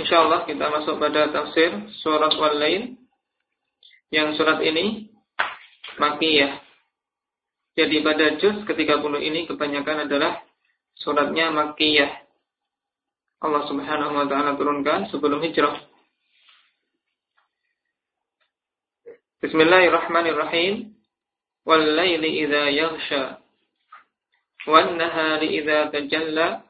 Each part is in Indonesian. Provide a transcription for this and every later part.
Insyaallah kita masuk pada tafsir surat Wal-Lail. Yang surat ini Makiyah. Jadi pada juz ke-30 ini kebanyakan adalah suratnya Makiyah. Allah Subhanahu wa taala turunkan sebelum hijrah. Bismillahirrahmanirrahim. Wal-laili idza yaghsha wan nahari idza tajalla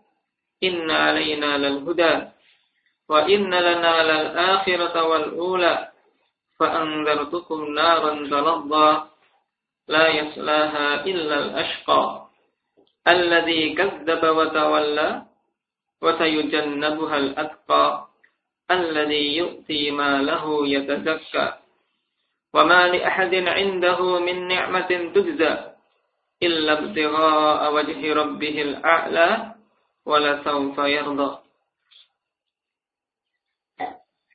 inna alaina lal huda wa inna lana lal akhirata wal ula fa anzartukum naran taladda la yaslaha illa al ashqa alladhi kadzdzaba wa tawalla wa sayujannabuha al atqa alladhi yu'ti ma lahu yatazakka wa ma wala sawfa yarda.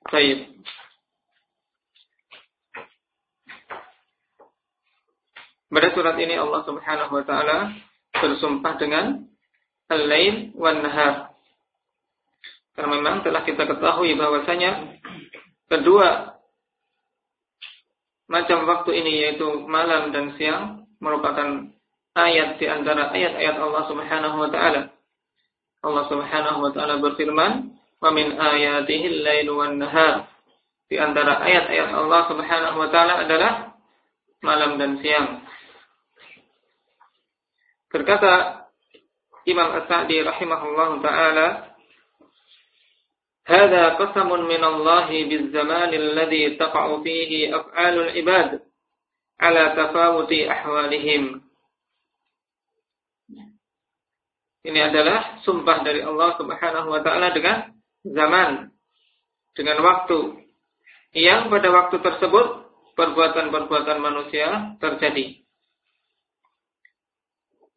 Baik. Pada surat ini Allah Subhanahu wa taala bersumpah dengan al-lail wan nahar. Karena memang telah kita ketahui bahwasanya kedua macam waktu ini yaitu malam dan siang merupakan ayat di antara ayat-ayat Allah Subhanahu wa taala Allah Subhanahu wa taala berfirman, "Wa min ayatihi al-lailu wan nahar." Di antara ayat-ayat Allah Subhanahu wa taala adalah malam dan siang. Berkata Imam As-Sa'di rahimahullah taala, "Hada qasamun min Allah biz-zaman alladhi taqa'u fihi af'alul ibad ala tafawuti ahwalihim." Ini adalah sumpah dari Allah Subhanahu wa taala dengan zaman, dengan waktu. Yang pada waktu tersebut perbuatan-perbuatan manusia terjadi.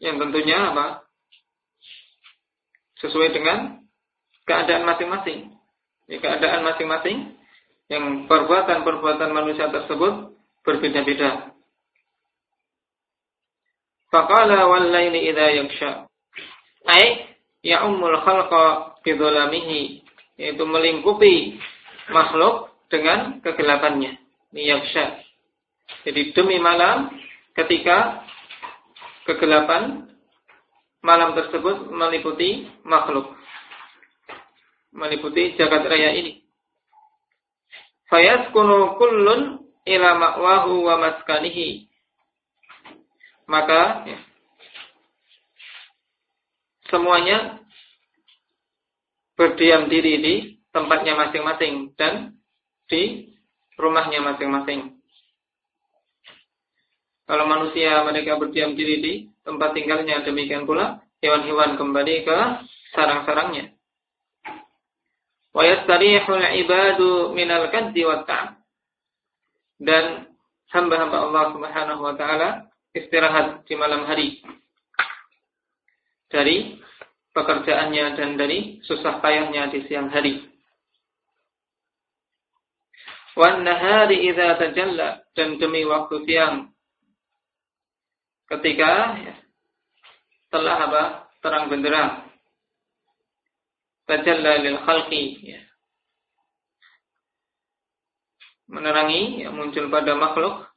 Yang tentunya apa? Sesuai dengan keadaan masing-masing. Di keadaan masing-masing yang perbuatan-perbuatan manusia tersebut berbeda-beda. Faqala wal laili idza yaksha ai ya'ummul khalqa bidolamihi yaitu melingkupi makhluk dengan kegelapannya. Niyaksha jadi demi malam ketika kegelapan malam tersebut meliputi makhluk. Meliputi jagat raya ini. Fayaskunu kullun ila ma'wahu wa maskanihi. Maka ya, semuanya berdiam diri di tempatnya masing-masing dan di rumahnya masing-masing. Kalau manusia mereka berdiam diri di tempat tinggalnya, demikian pula hewan-hewan kembali ke sarang-sarangnya. Wa yastarihul ibadu minal kadzi wa Dan hamba-hamba Allah Subhanahu wa taala istirahat di malam hari dari pekerjaannya dan dari susah payahnya di siang hari. Wan nahari idza tajalla dan demi waktu siang ketika ya, telah apa? terang benderang. Tajalla lil khalqi ya. Menerangi yang muncul pada makhluk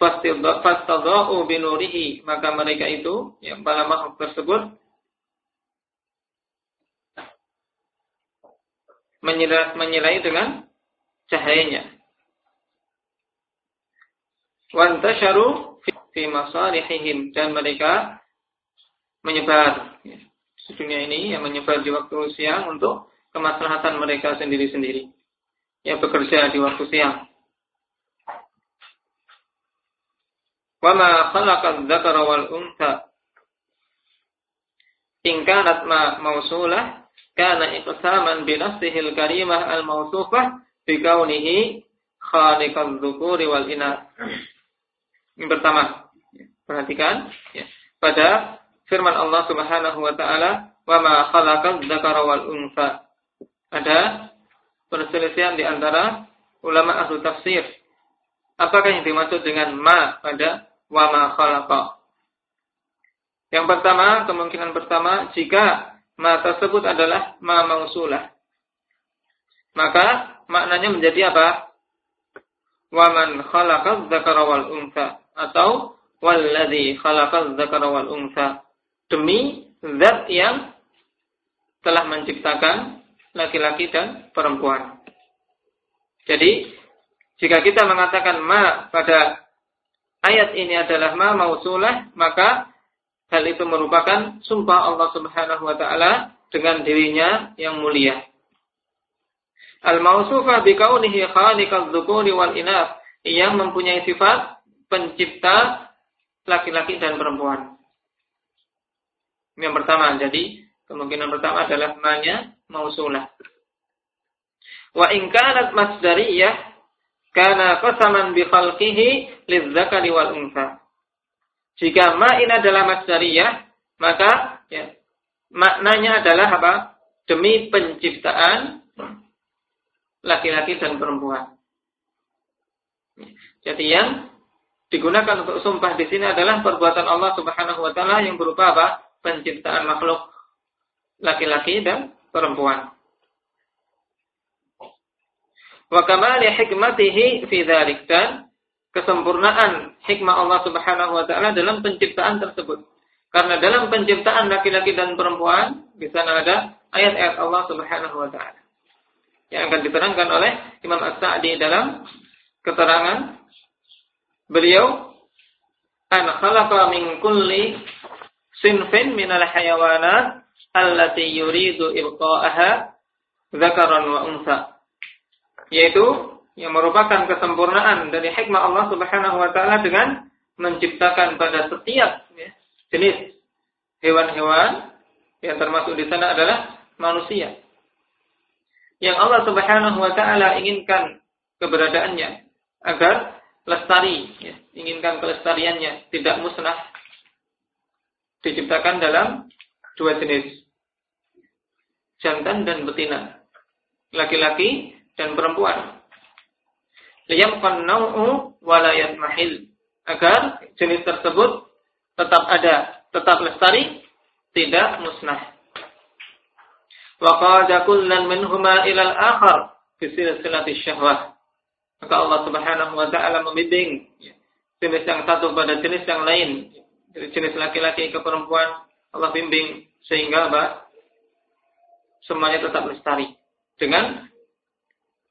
fastadau binurihi maka mereka itu yang para makhluk tersebut menyirai dengan cahayanya. Wantasharu fi masalihihim dan mereka menyebar ya, di dunia ini yang menyebar di waktu siang untuk kemaslahatan mereka sendiri-sendiri yang bekerja di waktu siang. Wa ma khalaqal dzakara wal untha in ma mausulah kana iqsaman bi nafsihi karimah al mausufah bi kaunihi khaliqadz dzukuri wal inath. Yang pertama, perhatikan ya, pada firman Allah Subhanahu wa taala, "Wa ma khalaqadz dzakara wal untha." Ada perselisihan di antara ulama ahlu tafsir. Apakah yang dimaksud dengan ma pada wa ma khalaqa? Yang pertama, kemungkinan pertama, jika ma tersebut adalah ma mausulah. Maka maknanya menjadi apa? Wa man khalaqaz dzakara wal untha atau walladzi khalaqaz dzakara wal untha. Demi zat yang telah menciptakan laki-laki dan perempuan. Jadi, jika kita mengatakan ma pada ayat ini adalah ma mausulah, maka Hal itu merupakan sumpah Allah Subhanahu wa taala dengan dirinya yang mulia. Al-mausufah bikaunihi khaliqadz dzukuri wal inath yang mempunyai sifat pencipta laki-laki dan perempuan. Yang pertama, jadi kemungkinan pertama adalah manya mausulah. Wa in kanat masdariyah kana qasaman bi khalqihi lidzakari wal untha. Jika ma ini adalah masdariyah, maka ya, maknanya adalah apa? Demi penciptaan laki-laki dan perempuan. Jadi yang digunakan untuk sumpah di sini adalah perbuatan Allah Subhanahu wa taala yang berupa apa? Penciptaan makhluk laki-laki dan perempuan. Wa kamali hikmatihi fi dzalik dan kesempurnaan hikmah Allah Subhanahu wa taala dalam penciptaan tersebut. Karena dalam penciptaan laki-laki dan perempuan di sana ada ayat-ayat Allah Subhanahu wa taala yang akan diterangkan oleh Imam As-Sa'di dalam keterangan beliau an khalaqa min kulli sinfin hayawanat allati yuridu ibqa'aha dzakaran wa unsa yaitu yang merupakan kesempurnaan dari hikmah Allah Subhanahu wa taala dengan menciptakan pada setiap ya, jenis hewan-hewan yang termasuk di sana adalah manusia. Yang Allah Subhanahu wa taala inginkan keberadaannya agar lestari, ya, inginkan kelestariannya tidak musnah. Diciptakan dalam dua jenis. Jantan dan betina. Laki-laki dan perempuan liyabqan naw'u wa la yatmahil agar jenis tersebut tetap ada, tetap lestari, tidak musnah. Wa qada kullan minhuma ila al-akhar fi silsilati syahwah. Maka Allah Subhanahu wa taala membimbing jenis yang satu pada jenis yang lain. Jadi jenis laki-laki ke perempuan Allah bimbing sehingga apa? Semuanya tetap lestari dengan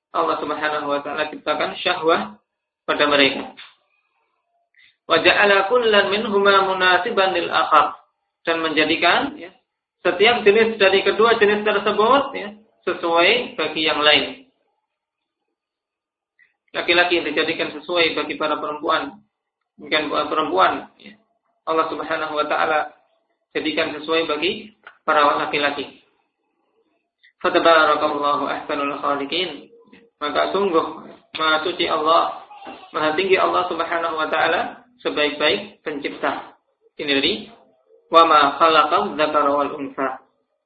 Allah Subhanahu wa taala ciptakan syahwah pada mereka. Wa ja'ala kullan minhuma munasiban lil akhar dan menjadikan ya, setiap jenis dari kedua jenis tersebut ya, sesuai bagi yang lain. Laki-laki dijadikan sesuai bagi para perempuan, bukan perempuan. Ya. Allah Subhanahu wa taala jadikan sesuai bagi para laki-laki. Fatabarakallahu ahsanul khaliqin. Maka sungguh Maha suci Allah, Maha tinggi Allah Subhanahu wa taala sebaik-baik pencipta. Ini dari wa ma khalaqal dzakara wal unsa.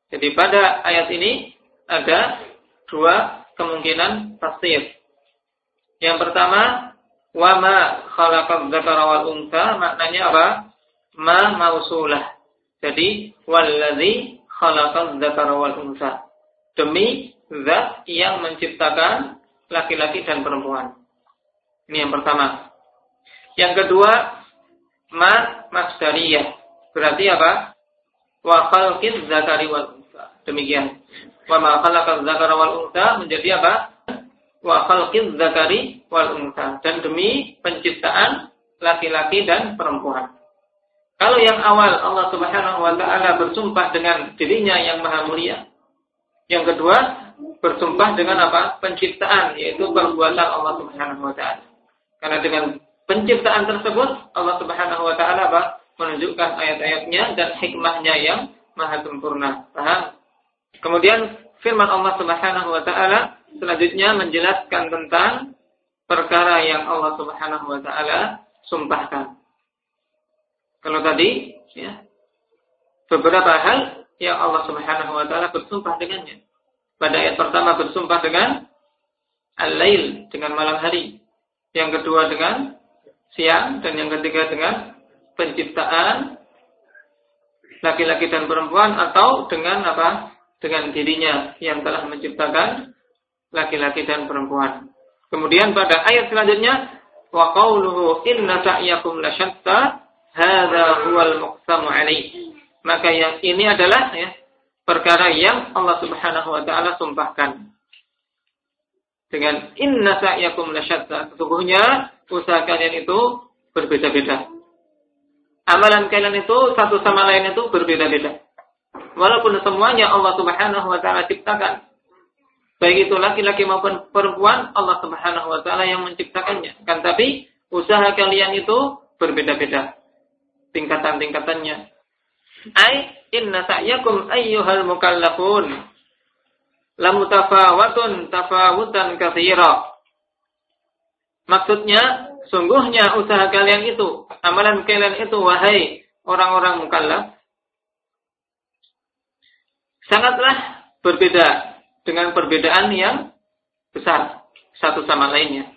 Jadi pada ayat ini ada dua kemungkinan tafsir. Yang pertama, wa ma khalaqal dzakara wal unsa maknanya apa? Ma mausulah. Jadi wallazi khalaqal dzakara wal unsa. Demi zat yang menciptakan laki-laki dan perempuan. Ini yang pertama. Yang kedua, ma masdariyah. Berarti apa? Wa khalqiz zakari wal unsa. Demikian. Wa ma khalaqaz zakara wal unsa menjadi apa? Wa khalqiz zakari wal unsa. Dan demi penciptaan laki-laki dan perempuan. Kalau yang awal Allah Subhanahu wa taala bersumpah dengan dirinya yang maha mulia. Yang kedua, bersumpah dengan apa? penciptaan yaitu perbuatan Allah Subhanahu wa taala. Karena dengan penciptaan tersebut Allah Subhanahu wa taala apa? menunjukkan ayat-ayatnya dan hikmahnya yang maha sempurna. Paham? Kemudian firman Allah Subhanahu wa taala selanjutnya menjelaskan tentang perkara yang Allah Subhanahu wa taala sumpahkan. Kalau tadi ya beberapa hal yang Allah Subhanahu wa taala bersumpah dengannya. Pada ayat pertama bersumpah dengan al-lail dengan malam hari. Yang kedua dengan siang dan yang ketiga dengan penciptaan laki-laki dan perempuan atau dengan apa? Dengan dirinya yang telah menciptakan laki-laki dan perempuan. Kemudian pada ayat selanjutnya wa qauluhu inna sa'yakum lasyatta hadza huwal muqsamu alaih. Maka yang ini adalah ya, perkara yang Allah Subhanahu wa taala sumpahkan. Dengan inna sa'yakum lasyatta. Sesungguhnya usaha kalian itu berbeda-beda amalan kalian itu satu sama lain itu berbeda-beda. Walaupun semuanya Allah Subhanahu wa taala ciptakan. Baik itu laki-laki maupun perempuan, Allah Subhanahu wa taala yang menciptakannya. Kan tapi usaha kalian itu berbeda-beda tingkatan-tingkatannya. Ai inna sa'yakum ayyuhal mukallafun lamutafawatun tafawutan katsira. Maksudnya sungguhnya usaha kalian itu, amalan kalian itu wahai orang-orang mukallaf sangatlah berbeda dengan perbedaan yang besar satu sama lainnya.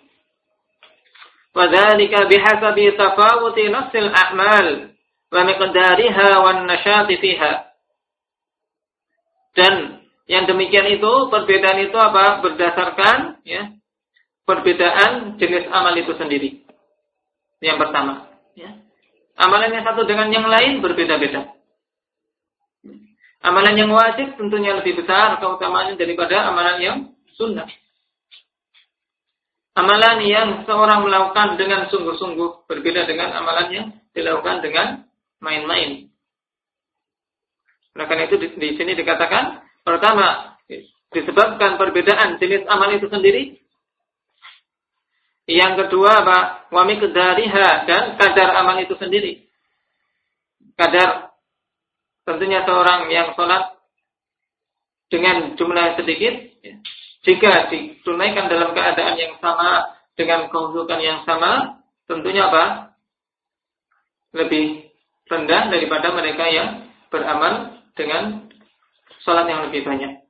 Wadzalika bihasabi tafawuti nafsil a'mal wa miqdariha wan nasyati fiha. Dan yang demikian itu perbedaan itu apa? Berdasarkan ya perbedaan jenis amal itu sendiri. Yang pertama. Ya. Amalan yang satu dengan yang lain berbeda-beda. Amalan yang wajib tentunya lebih besar keutamaannya daripada amalan yang sunnah. Amalan yang seorang melakukan dengan sungguh-sungguh berbeda dengan amalan yang dilakukan dengan main-main. Nah, karena itu di, di sini dikatakan pertama disebabkan perbedaan jenis amal itu sendiri yang kedua apa? Wa miqdariha dan kadar amal itu sendiri. Kadar tentunya seorang yang sholat dengan jumlah sedikit, jika ditunaikan dalam keadaan yang sama dengan kehusukan yang sama, tentunya apa? Lebih rendah daripada mereka yang beramal dengan sholat yang lebih banyak.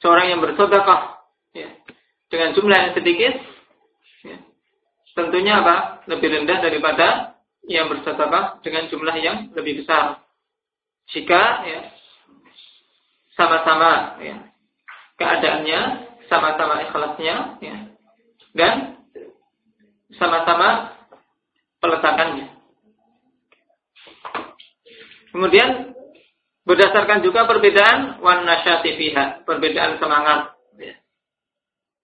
Seorang yang bersodakah, ya, dengan jumlah yang sedikit, ya, tentunya apa? Lebih rendah daripada yang bersedekah dengan jumlah yang lebih besar. Jika ya, sama-sama ya, keadaannya, sama-sama ikhlasnya, ya, dan sama-sama peletakannya. Kemudian berdasarkan juga perbedaan wan nasyati perbedaan semangat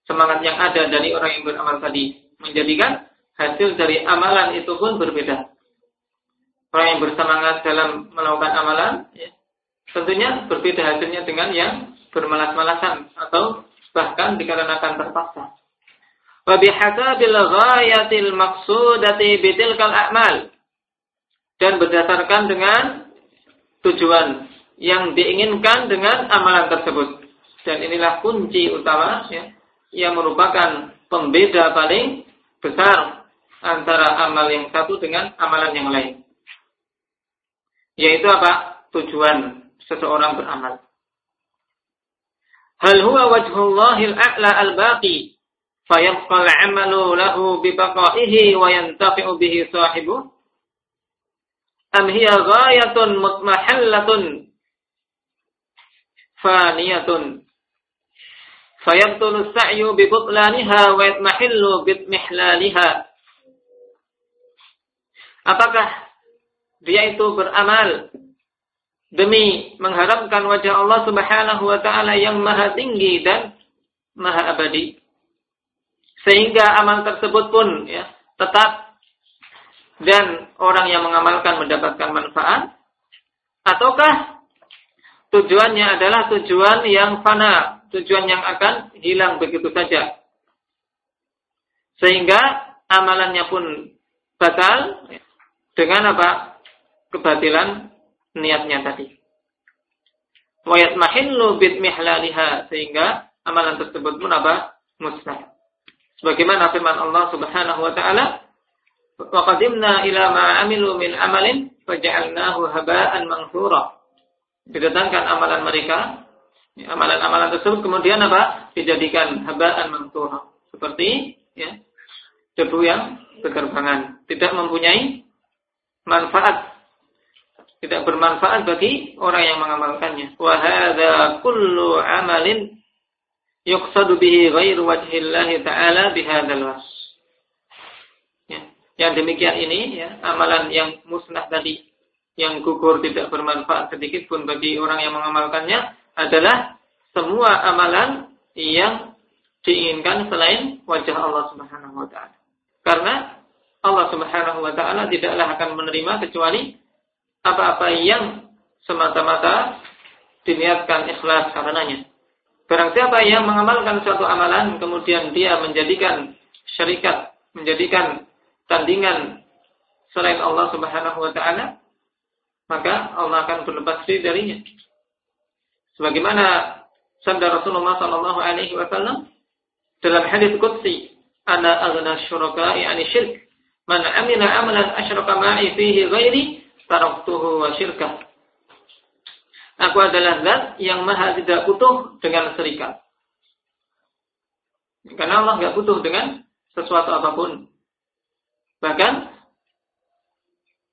semangat yang ada dari orang yang beramal tadi menjadikan hasil dari amalan itu pun berbeda. Orang yang bersemangat dalam melakukan amalan, ya, tentunya berbeda hasilnya dengan yang bermalas-malasan atau bahkan dikarenakan terpaksa. Wa bihasabil ghayatil maqsudati bitilkal a'mal. Dan berdasarkan dengan tujuan yang diinginkan dengan amalan tersebut. Dan inilah kunci utama ya, yang merupakan pembeda paling besar antara amal yang satu dengan amalan yang lain. Yaitu apa? Tujuan seseorang beramal. Hal huwa wajhullahil a'la al-baqi fayabqa al-'amalu lahu bibaqaihi wa yantafi'u bihi sahibu am hiya ghayatun mutmahallatun faniyatun. Fayabtulu sa'yu bi butlaniha wa yatmahillu bi mihlaliha. Apakah dia itu beramal demi mengharapkan wajah Allah Subhanahu wa taala yang maha tinggi dan maha abadi? Sehingga amal tersebut pun ya tetap dan orang yang mengamalkan mendapatkan manfaat ataukah tujuannya adalah tujuan yang fana, tujuan yang akan hilang begitu saja. Sehingga amalannya pun batal dengan apa? Kebatilan niatnya tadi. Wayat mahillu bid mihlaliha sehingga amalan tersebut pun apa? Musnah. Sebagaimana firman Allah Subhanahu wa taala, "Wa qadimna ila ma amilu min amalin faja'alnahu haba'an manthura." Didatangkan amalan mereka, amalan-amalan tersebut kemudian apa? Dijadikan haba'an manthura. Seperti ya, debu yang berterbangan, tidak mempunyai manfaat tidak bermanfaat bagi orang yang mengamalkannya. Wa hadza kullu amalin yuqsadu bihi ghairu wajhillah ta'ala bihadzal was. Ya. Yang demikian ini ya, amalan yang musnah tadi yang gugur tidak bermanfaat sedikit pun bagi orang yang mengamalkannya adalah semua amalan yang diinginkan selain wajah Allah Subhanahu wa taala. Karena Allah Subhanahu wa taala tidaklah akan menerima kecuali apa-apa yang semata-mata diniatkan ikhlas karenanya. Barang siapa yang mengamalkan suatu amalan kemudian dia menjadikan syarikat, menjadikan tandingan selain Allah Subhanahu wa taala, maka Allah akan berlepas diri darinya. Sebagaimana sabda Rasulullah sallallahu alaihi wasallam dalam hadis qudsi, "Ana aghna syuraka'i 'ani syirk. Man 'amila 'amalan asyraka ma'i fihi ghairi taraktuhu wa syirkah. Aku adalah zat yang maha tidak butuh dengan serikat. Karena Allah nggak butuh dengan sesuatu apa pun. Bahkan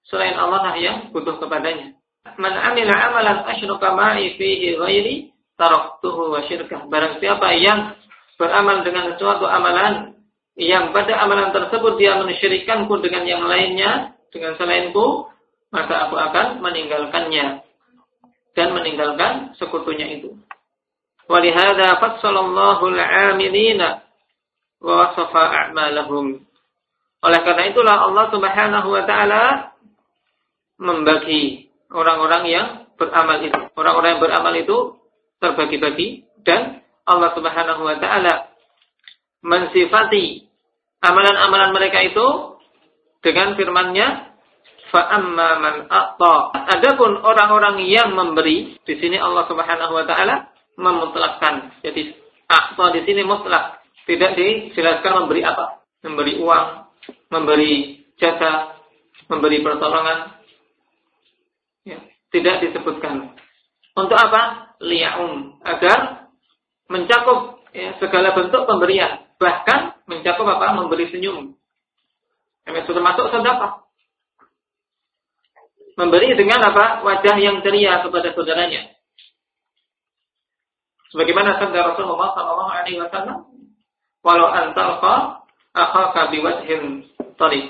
selain Allah lah yang butuh kepadanya. Man amila amalan asyraka ma'i fihi ghairi taraktuhu wa syirkah. Barang siapa yang beramal dengan sesuatu amalan yang pada amalan tersebut dia mensyirikanku dengan yang lainnya, dengan selainku, maka aku akan meninggalkannya dan meninggalkan sekutunya itu. Walihada fassalallahu al-amilina wa wasafa a'malahum. Oleh karena itulah Allah Subhanahu wa taala membagi orang-orang yang beramal itu. Orang-orang yang beramal itu terbagi-bagi dan Allah Subhanahu wa taala mensifati amalan-amalan mereka itu dengan firman-Nya Fa'amma man. Adapun orang-orang yang memberi, di sini Allah Subhanahu wa taala memutlakkan. Jadi a'ta di sini mutlak. Tidak dijelaskan memberi apa. Memberi uang, memberi jasa, memberi pertolongan. Ya, tidak disebutkan. Untuk apa? Liya'um. Agar mencakup ya, segala bentuk pemberian. Bahkan mencakup apa? Memberi senyum. Yang sudah masuk sedekah memberi dengan apa? Wajah yang ceria kepada saudaranya. Sebagaimana sabda Rasulullah sallallahu "Walau antalqa akhaka biwajhin tariq."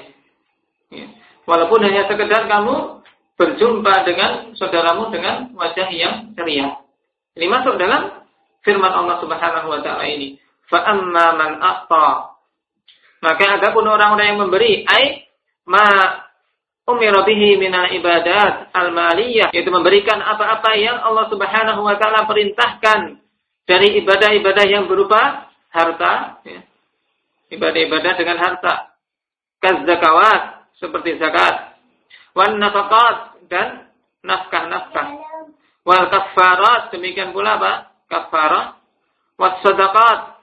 Ya. Walaupun hanya sekedar kamu berjumpa dengan saudaramu dengan wajah yang ceria. Ini masuk dalam firman Allah Subhanahu wa taala ini. Fa amma man Maka adapun orang-orang yang memberi, ai ma umira bihi minal ibadat al-maliyah yaitu memberikan apa-apa yang Allah Subhanahu wa taala perintahkan dari ibadah-ibadah yang berupa harta ya. Ibadah-ibadah dengan harta. Kazakawat seperti zakat. Wan nafaqat dan nafkah-nafkah. Wal kafarat demikian pula apa kafarah was sadaqat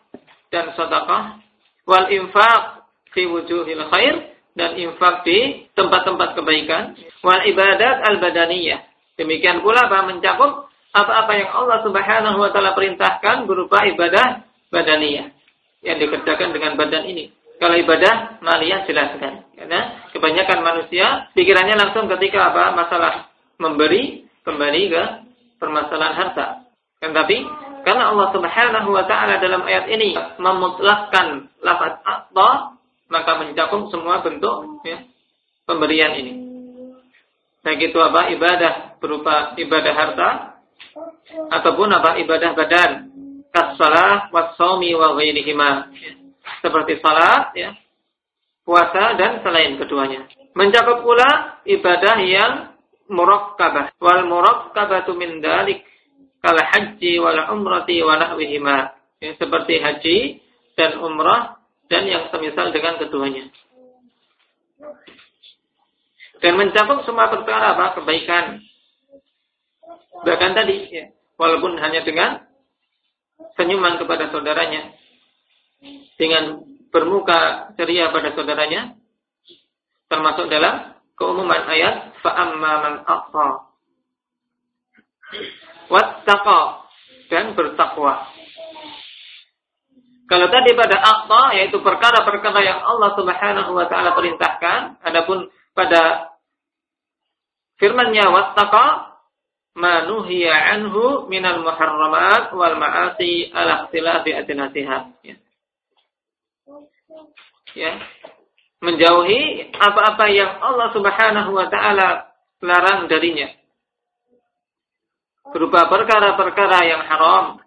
dan sedekah wal infaq fi wujuhil khair dan infak di tempat-tempat kebaikan. Wal ibadat al-badaniyah. Demikian pula apa mencakup apa-apa yang Allah Subhanahu wa taala perintahkan berupa ibadah badaniyah yang dikerjakan dengan badan ini. Kalau ibadah maliyah jelaskan. Karena kebanyakan manusia pikirannya langsung ketika apa masalah memberi kembali ke permasalahan harta. Kan tapi karena Allah Subhanahu wa taala dalam ayat ini memutlakkan lafaz atta maka mencakup semua bentuk ya, pemberian ini. Baik itu apa ibadah berupa ibadah harta ataupun apa ibadah badan kasalah wasomi wa ghairihima seperti salat ya puasa dan selain keduanya Mencakup pula ibadah yang murakkabah. Wal murakkabatu min dalik kal haji wal umrati wa nahwihima. Ya, seperti haji dan umrah dan yang semisal dengan keduanya. Dan mencakup semua perkara apa? Kebaikan. Bahkan tadi, ya, walaupun hanya dengan senyuman kepada saudaranya, dengan bermuka ceria pada saudaranya, termasuk dalam keumuman ayat fa'amma man aqsa wattaqa dan bertakwa. Kalau tadi pada akta yaitu perkara-perkara yang Allah Subhanahu wa taala perintahkan, adapun pada firman-Nya wattaqa manuhiya anhu minal muharramat wal ma'asi ala ikhtilafi adnasiha. Ya. ya. Menjauhi apa-apa yang Allah Subhanahu wa taala larang darinya. Berupa perkara-perkara yang haram,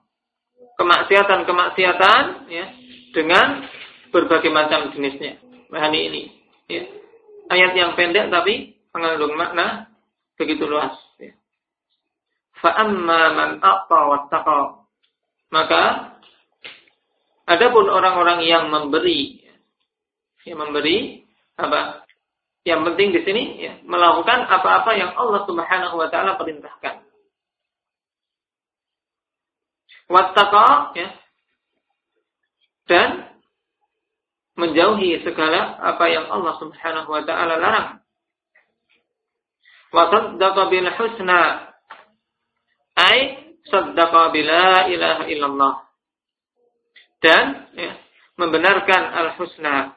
kemaksiatan-kemaksiatan ya dengan berbagai macam jenisnya. Bahan ini ya. Ayat yang pendek tapi mengandung makna begitu luas ya. Fa amma man aqta wattaqa. Maka adapun orang-orang yang memberi ya, yang memberi apa? Yang penting di sini ya, melakukan apa-apa yang Allah Subhanahu wa taala perintahkan wattaqa ya dan menjauhi segala apa yang Allah Subhanahu wa taala larang. Wa husna ay saddaqa bila ilaha illallah. Dan ya, membenarkan al-husna.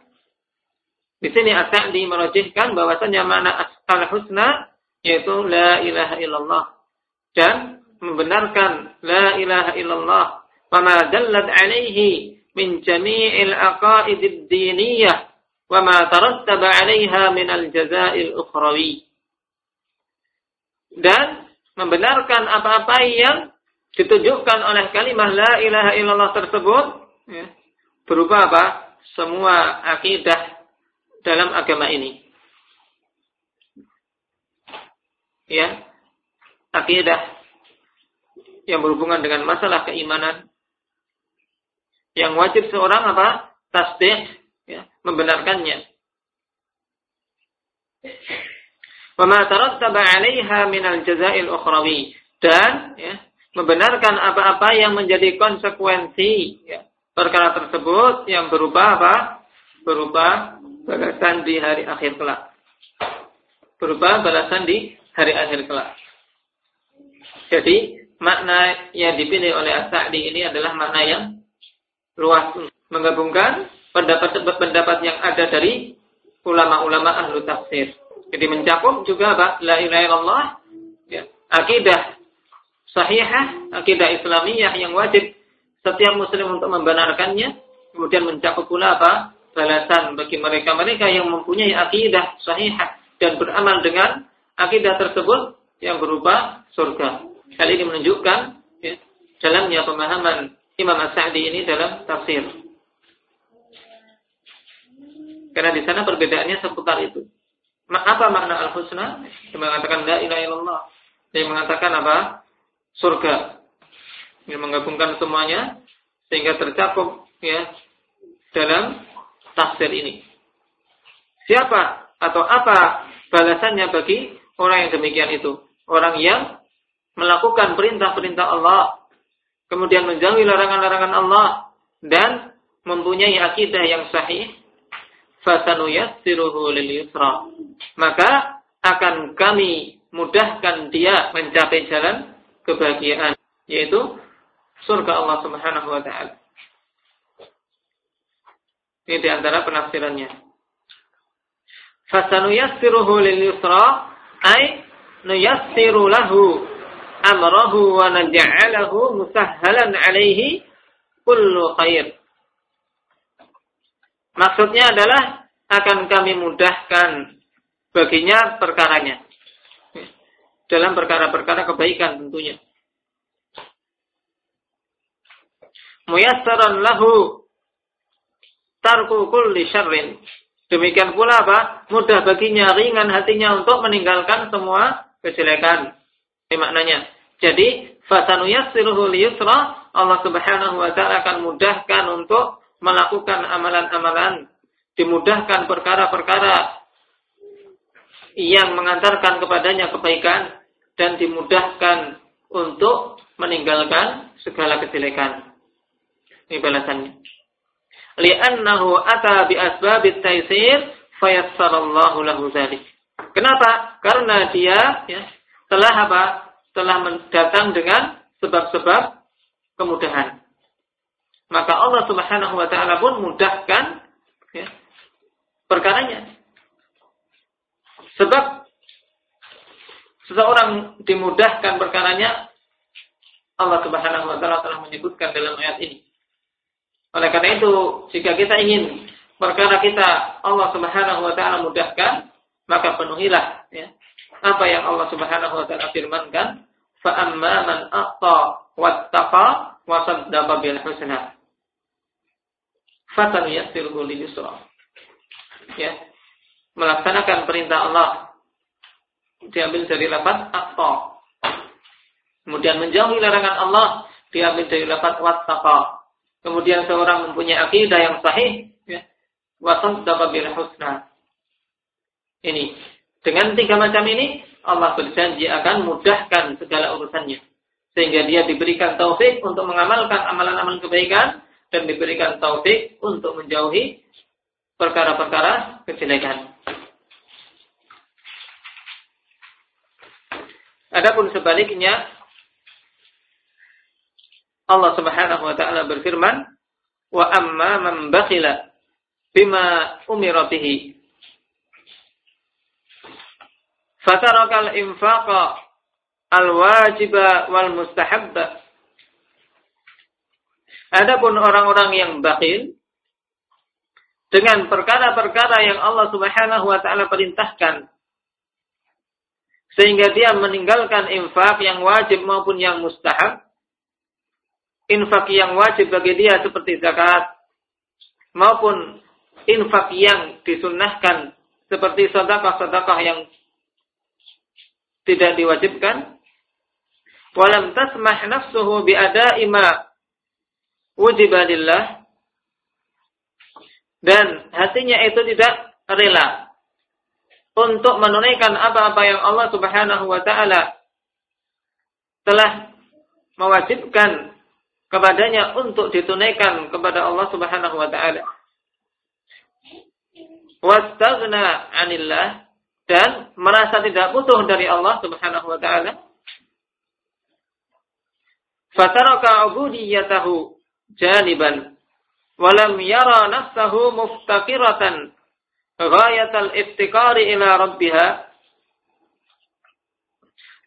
Di sini At-Ta'di merajihkan bahwasanya mana al-husna yaitu la ilaha illallah dan membenarkan la ilaha illallah wa ma dallat alaihi min jami'il aqaidid diniyah wa ma tarattaba 'alaiha min al-jaza'il ukhrawi dan membenarkan apa-apa yang ditunjukkan oleh kalimat la ilaha illallah tersebut ya, berupa apa? Semua akidah dalam agama ini. Ya. Akidah yang berhubungan dengan masalah keimanan yang wajib seorang apa? tasdih ya, membenarkannya. Wa ma tarattaba 'alaiha min al-jaza'il ukhrawi dan ya, membenarkan apa-apa yang menjadi konsekuensi ya, perkara tersebut yang berupa apa? Berupa balasan di hari akhir kelak. Berupa balasan di hari akhir kelak. Jadi makna yang dipilih oleh As-Sa'di ini adalah makna yang luas menggabungkan pendapat-pendapat yang ada dari ulama-ulama ahlu tafsir. Jadi mencakup juga apa? La ilaha illallah, ya, akidah sahihah, akidah Islamiyah yang wajib setiap muslim untuk membenarkannya, kemudian mencakup pula apa? balasan bagi mereka-mereka yang mempunyai akidah sahihah dan beramal dengan akidah tersebut yang berupa surga. Hal ini menunjukkan ya, dalamnya pemahaman Imam As-Sa'di ini dalam tafsir. Karena di sana perbedaannya seputar itu. Apa makna al-husna? Yang mengatakan la ilaha illallah. Yang mengatakan apa? Surga. Yang menggabungkan semuanya sehingga tercakup ya dalam tafsir ini. Siapa atau apa balasannya bagi orang yang demikian itu? Orang yang melakukan perintah-perintah Allah, kemudian menjauhi larangan-larangan Allah dan mempunyai akidah yang sahih, fasanuyassiruhu lil yusra. Maka akan kami mudahkan dia mencapai jalan kebahagiaan, yaitu surga Allah Subhanahu wa taala. Ini di antara penafsirannya. Fasanuyassiruhu lil yusra ay nuyassiru lahu amrahu wa naj'alahu musahhalan alaihi kullu khair. Maksudnya adalah akan kami mudahkan baginya perkaranya. Dalam perkara-perkara kebaikan tentunya. Muyassaran lahu tarku kulli syarrin. Demikian pula apa? Mudah baginya, ringan hatinya untuk meninggalkan semua kejelekan. Ini maknanya. Jadi, fasanuyassiruhu liyusra, Allah Subhanahu wa taala akan mudahkan untuk melakukan amalan-amalan, dimudahkan perkara-perkara yang mengantarkan kepadanya kebaikan dan dimudahkan untuk meninggalkan segala kejelekan. Ini balasannya. Li'annahu ata bi asbabit taisir fayassarallahu lahu. Kenapa? Karena dia ya, telah apa? Telah datang dengan sebab-sebab kemudahan. Maka Allah Subhanahu wa taala pun mudahkan ya, perkaranya. Sebab seseorang dimudahkan perkaranya Allah Subhanahu wa taala telah menyebutkan dalam ayat ini. Oleh karena itu, jika kita ingin perkara kita Allah Subhanahu wa taala mudahkan, maka penuhilah ya, apa yang Allah Subhanahu wa taala firmankan, fa amma man aqta wattaqa wa saddaqa bil husna. Fatan yassiruhu lil. Ya. Melaksanakan perintah Allah diambil dari lafaz aqta. Kemudian menjauhi larangan Allah diambil dari lafaz wattaqa. Kemudian seorang mempunyai akidah yang sahih, ya, wasaddaqa bil husna. Ini dengan tiga macam ini Allah berjanji akan mudahkan segala urusannya. Sehingga dia diberikan taufik untuk mengamalkan amalan-amalan kebaikan dan diberikan taufik untuk menjauhi perkara-perkara kejelekan. Adapun sebaliknya Allah Subhanahu wa taala berfirman, "Wa amma man bakhila bima umira bihi." Fatarakal infaqa al-wajiba wal mustahabba. Adapun orang-orang yang bakhil dengan perkara-perkara yang Allah Subhanahu wa taala perintahkan sehingga dia meninggalkan infak yang wajib maupun yang mustahab infak yang wajib bagi dia seperti zakat maupun infak yang disunnahkan seperti sedekah-sedekah yang tidak diwajibkan walam tasmah nafsuhu bi ada'i ma wujiba lillah dan hatinya itu tidak rela untuk menunaikan apa-apa yang Allah Subhanahu wa taala telah mewajibkan kepadanya untuk ditunaikan kepada Allah Subhanahu wa taala. Wastaghna 'anillah dan merasa tidak butuh dari Allah Subhanahu wa taala. Fataraka ubudiyatahu janiban. Wa lam yara nafsahu muftaqiratan. Ghayatal iftikari ila rabbiha.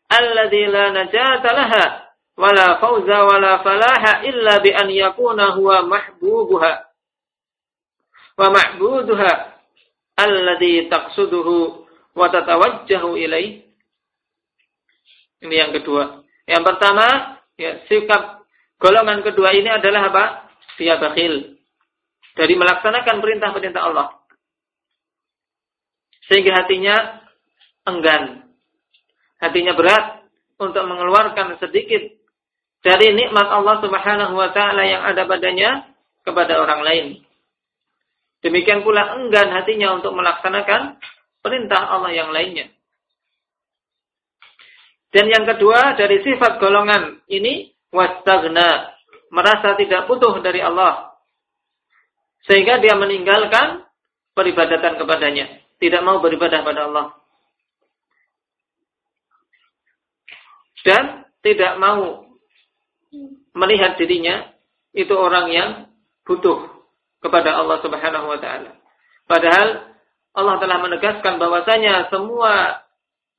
Alladhi la najata laha wala fauza wala falaha illa bi an yakuna huwa mahbubuha. Wa ma'buduha alladhi taqsuduhu wa tatawajjahu ilaih ini yang kedua. Yang pertama ya sikap golongan kedua ini adalah apa dia bakhil dari melaksanakan perintah-perintah Allah sehingga hatinya enggan hatinya berat untuk mengeluarkan sedikit dari nikmat Allah Subhanahu wa taala yang ada padanya kepada orang lain. Demikian pula enggan hatinya untuk melaksanakan perintah Allah yang lainnya. Dan yang kedua dari sifat golongan ini wastagna, merasa tidak butuh dari Allah. Sehingga dia meninggalkan peribadatan kepadanya, tidak mau beribadah pada Allah. Dan tidak mau melihat dirinya itu orang yang butuh kepada Allah Subhanahu wa taala. Padahal Allah telah menegaskan bahwasanya semua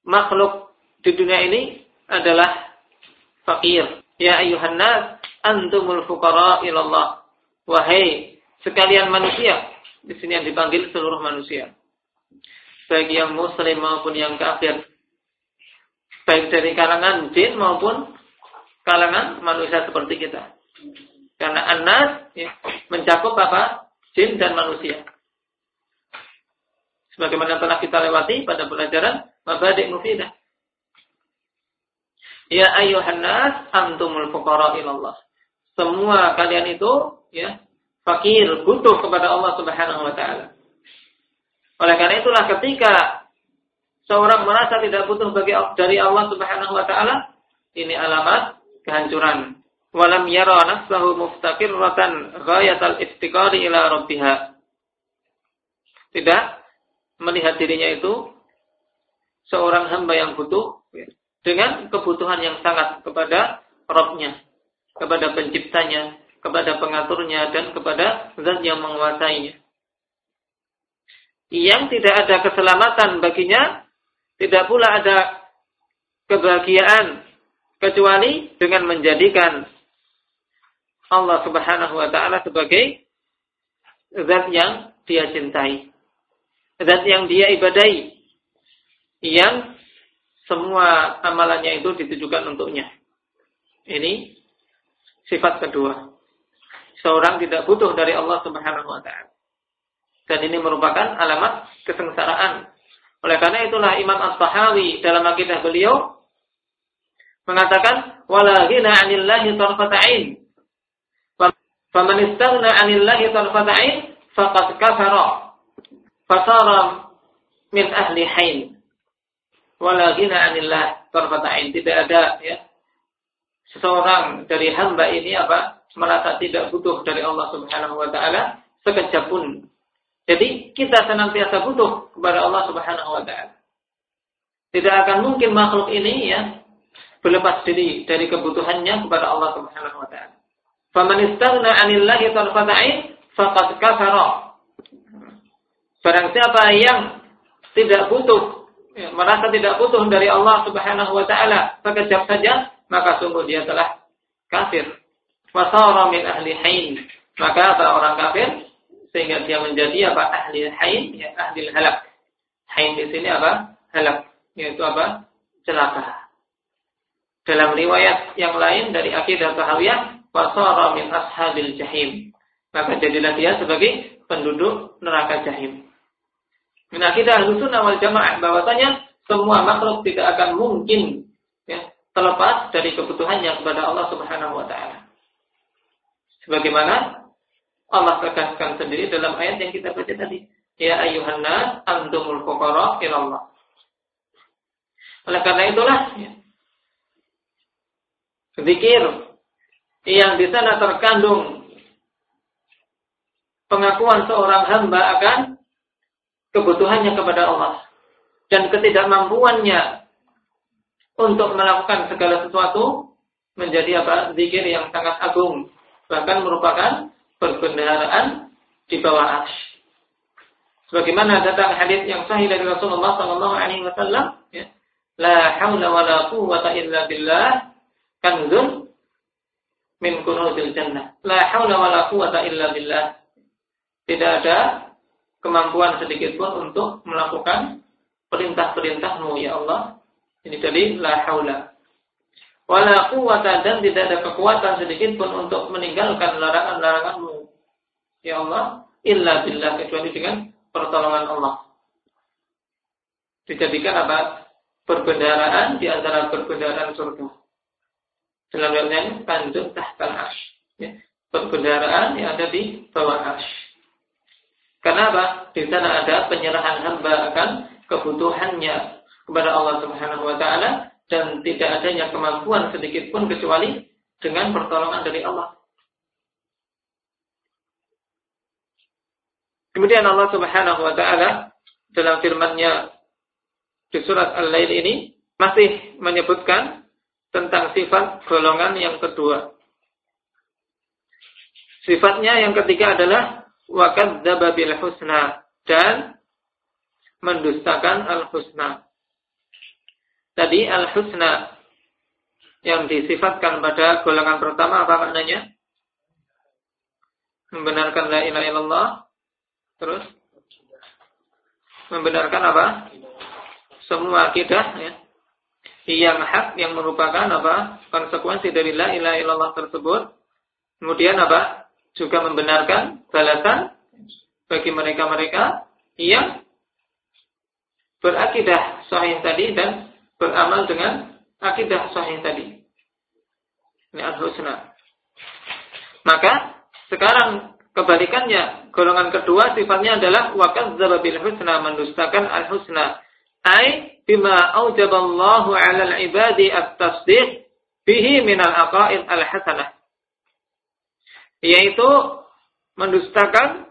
makhluk di dunia ini adalah fakir. Ya ayuhan nas, antumul fuqara ilallah. Wahai sekalian manusia, di sini yang dipanggil seluruh manusia. Baik yang muslim maupun yang kafir. Baik dari kalangan jin maupun kalangan manusia seperti kita. Karena anas ya, mencakup apa? Jin dan manusia. Sebagaimana telah kita lewati pada pelajaran Mabadik Mufidah. Ya ayuhan nas antumul fuqara ilallah. Semua kalian itu ya fakir, butuh kepada Allah Subhanahu wa taala. Oleh karena itulah ketika seorang merasa tidak butuh bagi dari Allah Subhanahu wa taala, ini alamat kehancuran. Walam yara nafsahu muftaqirratan ghayatal iftiqari ila rabbiha. Tidak melihat dirinya itu seorang hamba yang butuh dengan kebutuhan yang sangat kepada Robnya, kepada penciptanya, kepada pengaturnya, dan kepada zat yang menguasainya. Yang tidak ada keselamatan baginya, tidak pula ada kebahagiaan, kecuali dengan menjadikan Allah subhanahu wa ta'ala sebagai zat yang dia cintai. Zat yang dia ibadai. Yang semua amalannya itu ditujukan untuknya. Ini sifat kedua. Seorang tidak butuh dari Allah Subhanahu wa taala. Dan ini merupakan alamat kesengsaraan. Oleh karena itulah Imam As-Sahawi dalam akidah beliau mengatakan wala ghina 'anillahi tarfata 'ain. Faman istaghna 'anillahi tarfata 'ain faqad kafara. Fasara min ahli hain wala ghina 'anillah tarfata'in. Tidak ada ya seseorang dari hamba ini apa merasa tidak butuh dari Allah Subhanahu wa taala sekejap pun. Jadi kita senantiasa butuh kepada Allah Subhanahu wa taala. Tidak akan mungkin makhluk ini ya berlepas diri dari kebutuhannya kepada Allah Subhanahu wa taala. Faman istaghna 'anillahi tarfata'in faqad kafara. Barang siapa yang tidak butuh ya, merasa tidak butuh dari Allah Subhanahu wa taala sekejap saja, maka sungguh dia telah kafir. Wasara min ahli hain. Maka orang kafir sehingga dia menjadi apa? Ahli hain, ya ahli halak. Hain di sini apa? Halak, yaitu apa? Celaka. Dalam riwayat yang lain dari akidah Tahawiyah, wasara min ashabil jahim. Maka jadilah dia sebagai penduduk neraka jahim. Min akidah sunnah wal jamaah bahwasanya semua makhluk tidak akan mungkin ya, terlepas dari kebutuhannya kepada Allah Subhanahu wa taala. Sebagaimana Allah tegaskan sendiri dalam ayat yang kita baca tadi, ya ayuhan nas antumul fuqara ila Allah. Oleh karena itulah ya, zikir yang di sana terkandung pengakuan seorang hamba akan kebutuhannya kepada Allah dan ketidakmampuannya untuk melakukan segala sesuatu menjadi apa? Zikir yang sangat agung bahkan merupakan perbendaharaan di bawah arsy sebagaimana datang hadis yang sahih dari Rasulullah sallallahu alaihi wasallam ya la haula wala quwwata illa billah kanzun min kunuzil jannah. La haula wala quwwata illa billah. Tidak ada kemampuan sedikit pun untuk melakukan perintah-perintahmu ya Allah. Ini tadi la haula. Wala quwata dan tidak ada kekuatan sedikit pun untuk meninggalkan larangan-laranganmu. Ya Allah, illa billah kecuali dengan pertolongan Allah. Dijadikan apa? Perbendaraan di antara perbendaraan surga. Dalam ini kanjut tahtal ash. Ya. Perbendaraan yang ada di bawah ash. Karena apa? Di sana ada penyerahan hamba akan kebutuhannya kepada Allah Subhanahu wa taala dan tidak adanya kemampuan sedikit pun kecuali dengan pertolongan dari Allah. Kemudian Allah Subhanahu wa taala dalam firman-Nya di surat Al-Lail ini masih menyebutkan tentang sifat golongan yang kedua. Sifatnya yang ketiga adalah wa kadzdzaba husna dan mendustakan al husna. Tadi al husna yang disifatkan pada golongan pertama apa maknanya? Membenarkan la ilaha illallah. Terus membenarkan apa? Semua akidah ya. Yang hak yang merupakan apa? konsekuensi dari la ilaha illallah tersebut. Kemudian apa? Juga membenarkan balasan bagi mereka-mereka yang berakidah sahih tadi dan beramal dengan akidah sahih tadi. Ini al-husna. Maka sekarang kebalikannya, golongan kedua sifatnya adalah wakazzaba bil husna mendustakan al-husna. Ai bima aujaballahu 'ala al-ibadi at-tasdiq bihi min al-aqaid al-hasanah. Yaitu mendustakan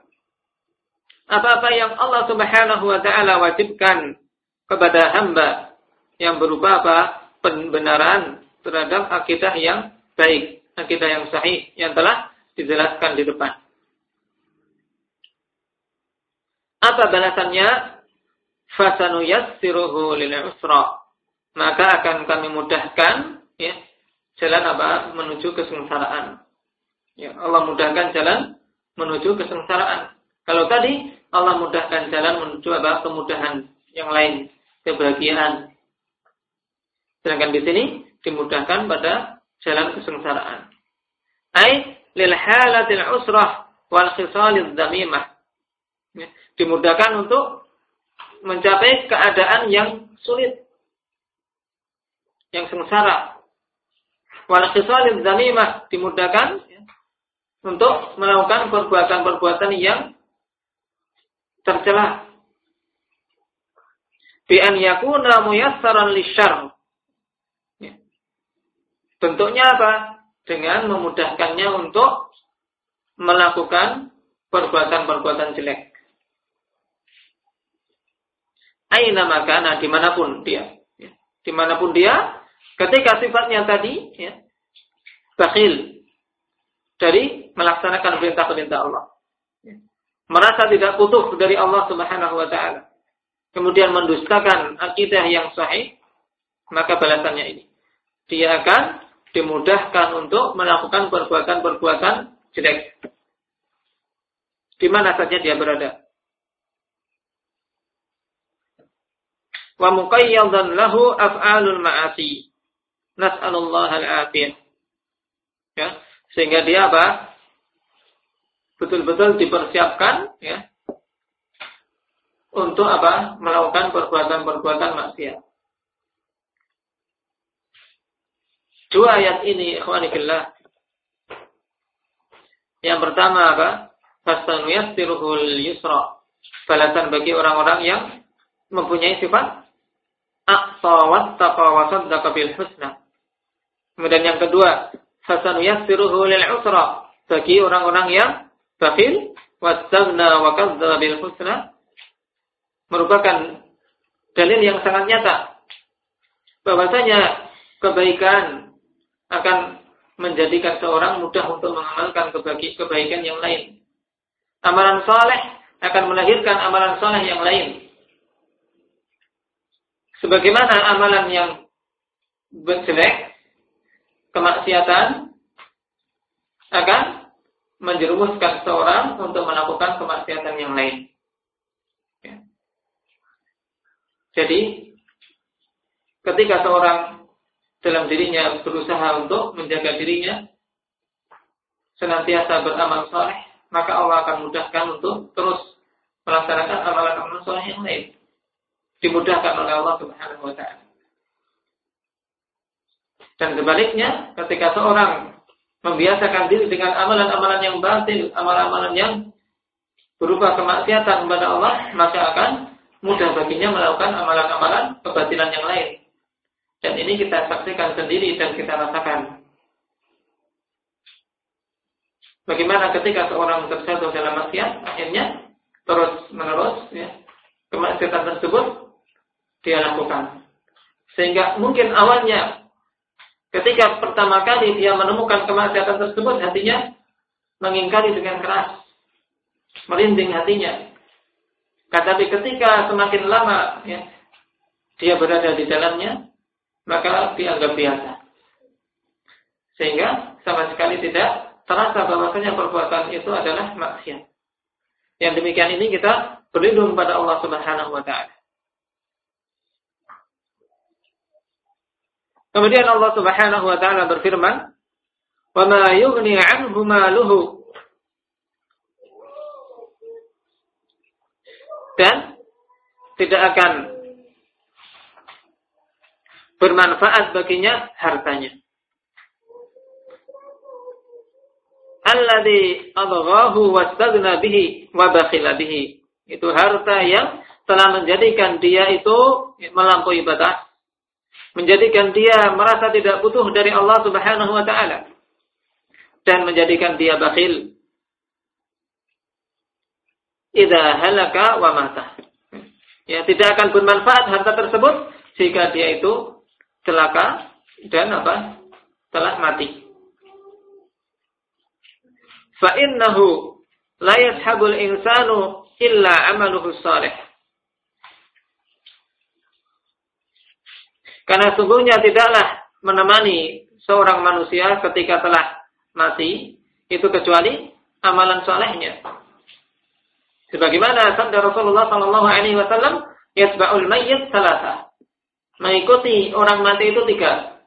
apa-apa yang Allah Subhanahu wa taala wajibkan kepada hamba yang berupa apa? pembenaran terhadap akidah yang baik, akidah yang sahih yang telah dijelaskan di depan. Apa balasannya? Fasanu yassiruhu lil usra. Maka akan kami mudahkan ya, jalan apa? menuju kesengsaraan. Ya, Allah mudahkan jalan menuju kesengsaraan. Kalau tadi Allah mudahkan jalan menuju apa? kemudahan yang lain, kebahagiaan. Sedangkan di sini dimudahkan pada jalan kesengsaraan. Ai lil halatil usrah wal khisalil damimah. Ya, dimudahkan untuk mencapai keadaan yang sulit. Yang sengsara. Wal khisalil damimah dimudahkan untuk melakukan perbuatan-perbuatan yang tercela. Bi an yakuna muyassaran lisyarr. Ya. Bentuknya apa? Dengan memudahkannya untuk melakukan perbuatan-perbuatan jelek. Aina makana di mana pun dia, ya. di mana pun dia, ketika sifatnya tadi, ya, bakhil dari melaksanakan perintah-perintah Allah merasa tidak putus dari Allah Subhanahu wa taala, kemudian mendustakan akidah yang sahih, maka balasannya ini. Dia akan dimudahkan untuk melakukan perbuatan-perbuatan jelek. Di mana saja dia berada. Wa muqayyadan lahu af'alul ma'asi. Nas'alullah al-afiyah. Ya, sehingga dia apa? Betul-betul dipersiapkan ya untuk apa? melakukan perbuatan-perbuatan maksiat. Dua ayat ini ikhwanillah. Yang pertama apa? Fastanuyassiruhul yusra. Balasan bagi orang-orang yang mempunyai sifat aqsa wattaqa wa saddaqa bil husna. Kemudian yang kedua, fasanuyassiruhu lil usra. Bagi orang-orang yang bakhil wastaghna wa kadzdzaba bil husna merupakan dalil yang sangat nyata bahwasanya kebaikan akan menjadikan seorang mudah untuk mengamalkan kebaikan yang lain. Amalan soleh akan melahirkan amalan soleh yang lain. Sebagaimana amalan yang jelek, kemaksiatan akan menjerumuskan seorang untuk melakukan kemaksiatan yang lain. Ya. Jadi, ketika seorang dalam dirinya berusaha untuk menjaga dirinya, senantiasa beramal soleh, maka Allah akan mudahkan untuk terus melaksanakan amalan-amalan soleh yang lain. Dimudahkan oleh Allah Subhanahu wa Ta'ala. Dan sebaliknya, ketika seorang membiasakan diri dengan amalan-amalan yang batil, amalan-amalan yang berupa kemaksiatan kepada Allah, maka akan mudah baginya melakukan amalan-amalan kebatilan yang lain. Dan ini kita saksikan sendiri dan kita rasakan. Bagaimana ketika seorang terjatuh dalam maksiat, akhirnya terus menerus ya, kemaksiatan tersebut dia lakukan. Sehingga mungkin awalnya Ketika pertama kali dia menemukan kemaksiatan tersebut, hatinya mengingkari dengan keras. Merinding hatinya. Tetapi ketika semakin lama ya, dia berada di dalamnya, maka dianggap biasa. Sehingga sama sekali tidak terasa bahwasanya perbuatan itu adalah maksiat. Yang demikian ini kita berlindung pada Allah Subhanahu wa taala. Kemudian Allah Subhanahu wa taala berfirman, "Wa ma yughni 'anhu maluhu." Dan tidak akan bermanfaat baginya hartanya. Alladhi adghahu wastagna bihi wa bakhila bihi. Itu harta yang telah menjadikan dia itu melampaui batas. Menjadikan dia merasa tidak butuh dari Allah Subhanahu wa taala. Dan menjadikan dia bakhil. Idza halaka wa mata. Ya, tidak akan bermanfaat harta tersebut jika dia itu celaka dan apa? telah mati. Fa innahu la yashabul insanu illa amaluhu salih. Karena sungguhnya tidaklah menemani seorang manusia ketika telah mati itu kecuali amalan solehnya. Sebagaimana sabda Rasulullah Sallallahu Alaihi Wasallam, "Yasba'ul mayyit salasa." Mengikuti orang mati itu tiga,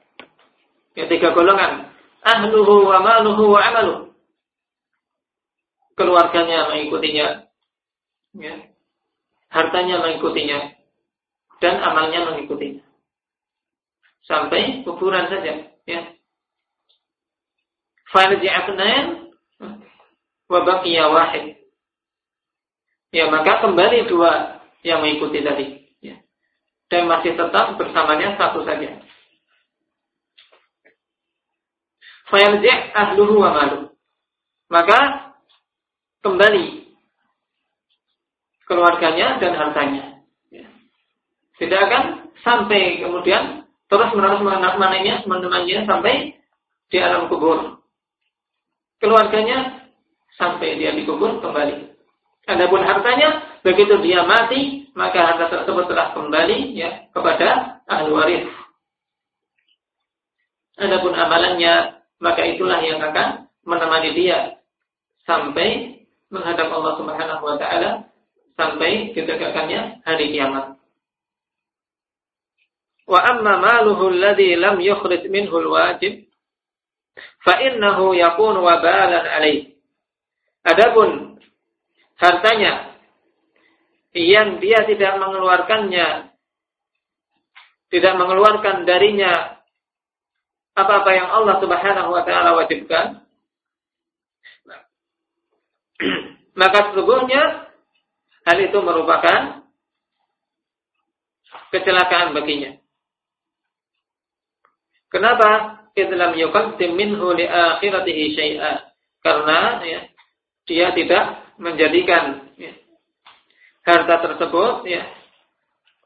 ya tiga golongan. Ahluhu wa maluhu wa amalu. Keluarganya mengikutinya, ya. hartanya mengikutinya, dan amalnya mengikutinya. Sampai kuburan saja, ya. Farji'atnan wa baqiya wahid ya maka kembali dua yang mengikuti tadi. Ya. Dan masih tetap bersamanya satu saja. Fayarji' ahluhu wa malu. Maka kembali keluarganya dan hartanya. Ya. Tidak akan sampai kemudian terus menerus menemaninya, menemaninya sampai di alam kubur. Keluarganya sampai dia dikubur kembali. Adapun hartanya, begitu dia mati, maka harta tersebut telah kembali ya kepada ahli waris. Adapun amalannya, maka itulah yang akan menemani dia sampai menghadap Allah Subhanahu wa taala sampai ditegakkannya hari kiamat. Wa amma maluhu alladhi lam yukhrij minhu alwajib fa innahu yakunu wabalan alaih. Adapun hartanya yang dia tidak mengeluarkannya tidak mengeluarkan darinya apa-apa yang Allah Subhanahu wa taala wajibkan maka sesungguhnya hal itu merupakan kecelakaan baginya. Kenapa? Idlam yuqaddim minhu li akhiratihi syai'a. Karena ya, dia tidak menjadikan ya, harta tersebut ya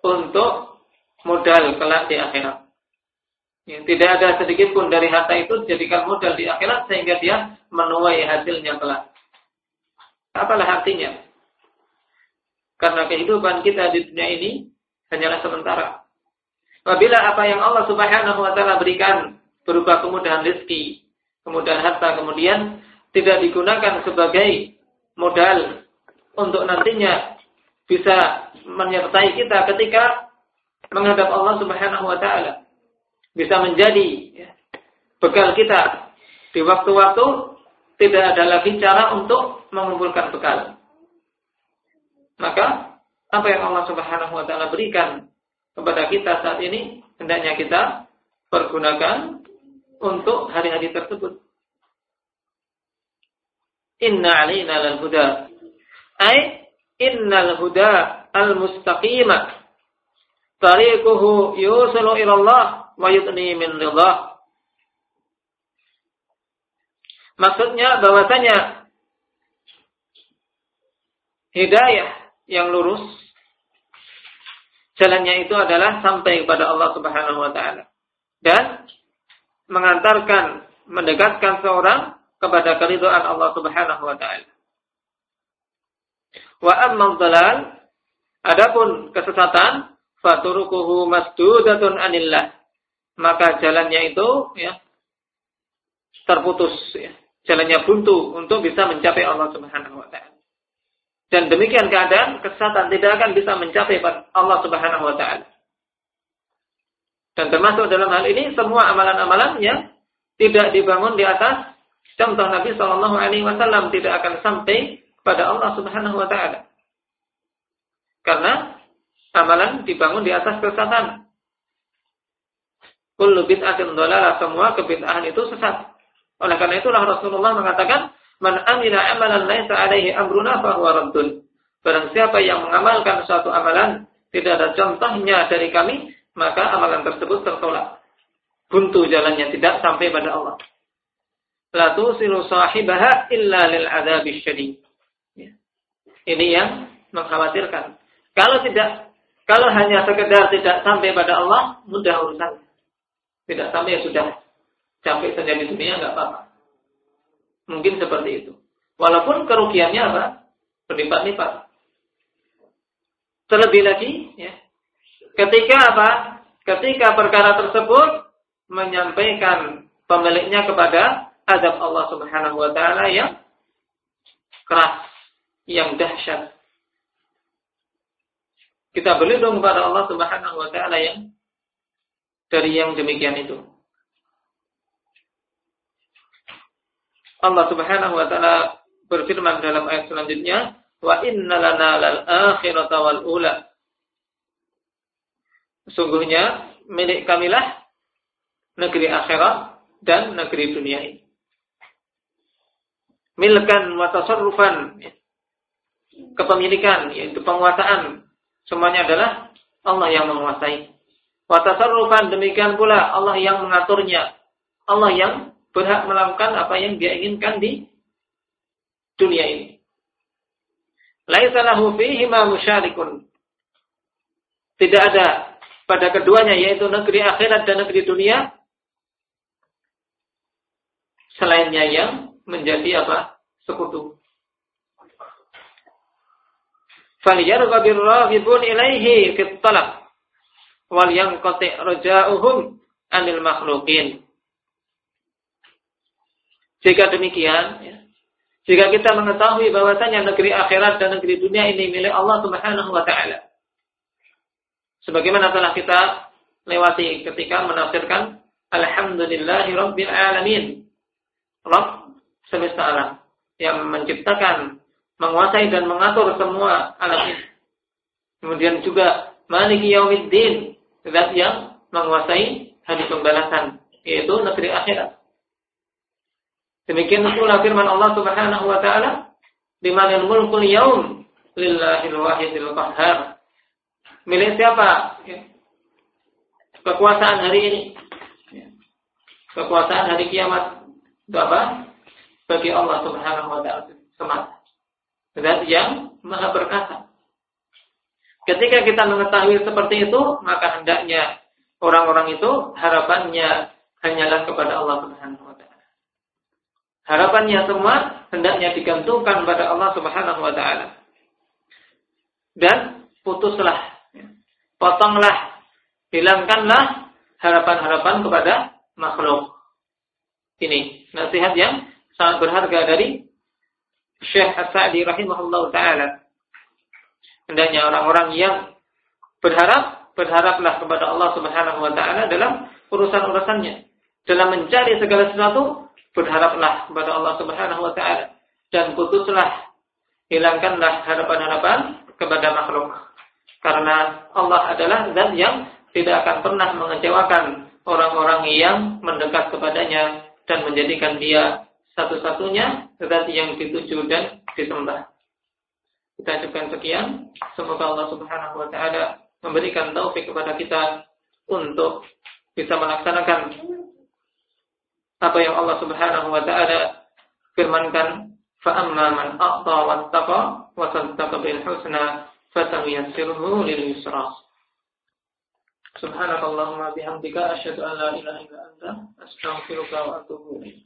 untuk modal kelak di akhirat. Ya, tidak ada sedikit pun dari harta itu dijadikan modal di akhirat sehingga dia menuai hasilnya kelak. Apalah artinya? Karena kehidupan kita di dunia ini hanyalah sementara. Apabila apa yang Allah Subhanahu wa taala berikan berupa kemudahan rezeki, kemudahan harta kemudian tidak digunakan sebagai modal untuk nantinya bisa menyertai kita ketika menghadap Allah Subhanahu wa taala. Bisa menjadi ya, bekal kita di waktu-waktu tidak ada lagi cara untuk mengumpulkan bekal. Maka apa yang Allah Subhanahu wa taala berikan kepada kita saat ini hendaknya kita pergunakan untuk hari-hari tersebut. Inna alina lal huda. Ay innal huda al mustaqima. Tariquhu yusilu ila Allah wa yutni min ridha. Maksudnya bahwasanya hidayah yang lurus jalannya itu adalah sampai kepada Allah Subhanahu wa taala dan mengantarkan mendekatkan seorang kepada keridhaan Allah Subhanahu wa taala. Wa amma dhalal adapun kesesatan faturukuhu masdudatun anillah maka jalannya itu ya terputus ya jalannya buntu untuk bisa mencapai Allah Subhanahu wa taala. Dan demikian keadaan kesesatan tidak akan bisa mencapai Allah Subhanahu wa taala. Dan termasuk dalam hal ini semua amalan-amalan yang tidak dibangun di atas contoh Nabi Shallallahu Alaihi Wasallam tidak akan sampai pada Allah Subhanahu Wa Taala karena amalan dibangun di atas kesesatan. kullu bid'atin dhalalah, semua kebid'ahan itu sesat. Oleh karena itulah Rasulullah mengatakan, "Man amila amalan laisa alaihi amruna fahuwa raddun." Barang siapa yang mengamalkan suatu amalan tidak ada contohnya dari kami, maka amalan tersebut tertolak. Buntu jalannya tidak sampai pada Allah. La tusilu sahibaha illa lil adabi syadid. Ya. Ini yang mengkhawatirkan. Kalau tidak, kalau hanya sekedar tidak sampai pada Allah, mudah urusan. Tidak sampai sudah capek saja di dunia nggak apa-apa. Mungkin seperti itu. Walaupun kerugiannya apa? Berlipat-lipat. Terlebih lagi, ya, ketika apa? Ketika perkara tersebut menyampaikan pemiliknya kepada azab Allah Subhanahu wa taala yang keras, yang dahsyat. Kita berlindung kepada Allah Subhanahu wa taala yang dari yang demikian itu. Allah Subhanahu wa taala berfirman dalam ayat selanjutnya, "Wa inna lana lal akhirata wal ula." Sungguhnya milik kamilah negeri akhirat dan negeri dunia ini. Milkan wa tasarrufan kepemilikan yaitu penguasaan semuanya adalah Allah yang menguasai. Wa tasarrufan demikian pula Allah yang mengaturnya. Allah yang berhak melakukan apa yang dia inginkan di dunia ini. Laisa lahu fihi ma musyarikun. Tidak ada pada keduanya yaitu negeri akhirat dan negeri dunia selainnya yang menjadi apa? sekutu. Falyargha birraghibun ilaihi fit talab wal yanqati raja'uhum anil makhluqin. Jika demikian, ya, jika kita mengetahui bahwasanya negeri akhirat dan negeri dunia ini milik Allah Subhanahu wa taala. Sebagaimana telah kita lewati ketika menafsirkan Alhamdulillahi Rabbil Alamin. Rabb semesta alam yang menciptakan, menguasai dan mengatur semua alam ini. Kemudian juga Maliki Yaumiddin, zat yang menguasai hari pembalasan, yaitu negeri akhirat. Demikian pula firman Allah Subhanahu wa taala, "Limanil mulkul yaum lillahil wahidil qahhar." Milik siapa? Kekuasaan hari ini. Kekuasaan hari kiamat. Itu apa? Bagi Allah Subhanahu wa taala semata. Zat yang Maha berkata. Ketika kita mengetahui seperti itu, maka hendaknya orang-orang itu harapannya hanyalah kepada Allah Subhanahu Harapannya semua hendaknya digantungkan pada Allah Subhanahu wa taala. Dan putuslah, potonglah, hilangkanlah harapan-harapan kepada makhluk. Ini nasihat yang sangat berharga dari Syekh As-Sa'di rahimahullah taala. Hendaknya orang-orang yang berharap, berharaplah kepada Allah Subhanahu wa taala dalam urusan-urusannya. Dalam mencari segala sesuatu berharaplah kepada Allah Subhanahu wa taala dan putuslah hilangkanlah harapan-harapan kepada makhluk. Karena Allah adalah zat yang tidak akan pernah mengecewakan orang-orang yang mendekat kepadanya dan menjadikan dia satu-satunya zat yang dituju dan disembah. Kita cukupkan sekian. Semoga Allah Subhanahu wa taala memberikan taufik kepada kita untuk bisa melaksanakan apa yang Allah Subhanahu wa taala firmankan fa amma man a'ta wattaqa wa saddaqa bil husna fasanuyassiruhu lil yusra Subhanakallahumma bihamdika asyhadu an la ilaha illa anta astaghfiruka wa atubu ilaik